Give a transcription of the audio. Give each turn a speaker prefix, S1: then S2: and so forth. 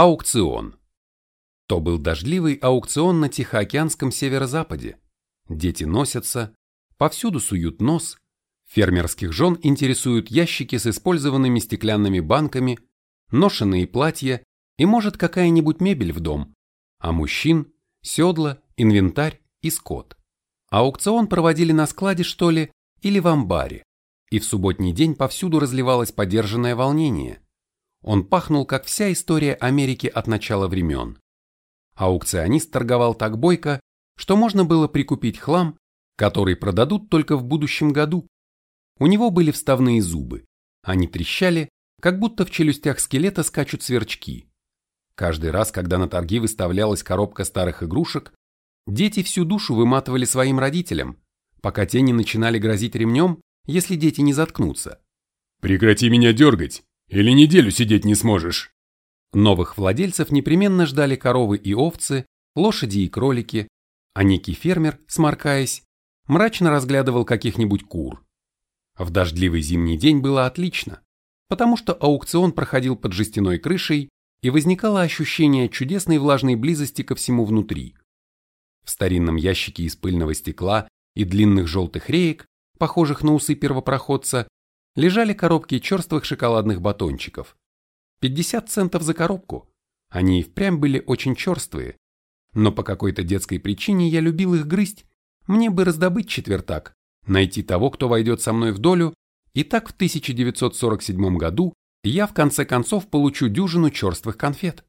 S1: Аукцион. То был дождливый аукцион на Тихоокеанском северо-западе. Дети носятся, повсюду суют нос, фермерских жен интересуют ящики с использованными стеклянными банками, ношеные платья и, может, какая-нибудь мебель в дом, а мужчин – седла, инвентарь и скот. Аукцион проводили на складе, что ли, или в амбаре, и в субботний день повсюду разливалось подержанное волнение. Он пахнул, как вся история Америки от начала времен. Аукционист торговал так бойко, что можно было прикупить хлам, который продадут только в будущем году. У него были вставные зубы. Они трещали, как будто в челюстях скелета скачут сверчки. Каждый раз, когда на торги выставлялась коробка старых игрушек, дети всю душу выматывали своим родителям, пока те не начинали грозить ремнем, если дети не заткнутся.
S2: «Прекрати меня дергать, или неделю сидеть не сможешь!»
S1: Новых владельцев непременно ждали коровы и овцы, лошади и кролики, а некий фермер, сморкаясь, мрачно разглядывал каких-нибудь кур. В дождливый зимний день было отлично, потому что аукцион проходил под жестяной крышей и возникало ощущение чудесной влажной близости ко всему внутри. В старинном ящике из пыльного стекла и длинных желтых реек, похожих на усы первопроходца, лежали коробки черствых шоколадных батончиков. 50 центов за коробку. Они и впрямь были очень черствые. Но по какой-то детской причине я любил их грызть. Мне бы раздобыть четвертак, найти того, кто войдет со мной в долю, и так в 1947 году я в конце концов получу дюжину черствых конфет.